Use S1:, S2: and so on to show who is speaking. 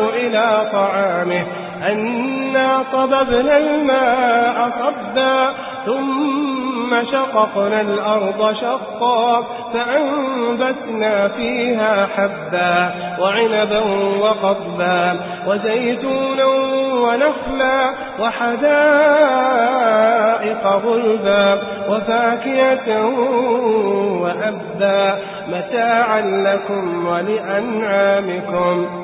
S1: إلى طعامه. أنا صببنا الماء صبا ثم شققنا الأرض شقا فأنبتنا فيها حبا وعنبا وقضبا وزيتونا ونخلا وحدائق غلبا وفاكهة وأبا. متاعا لكم ولأنعامكم.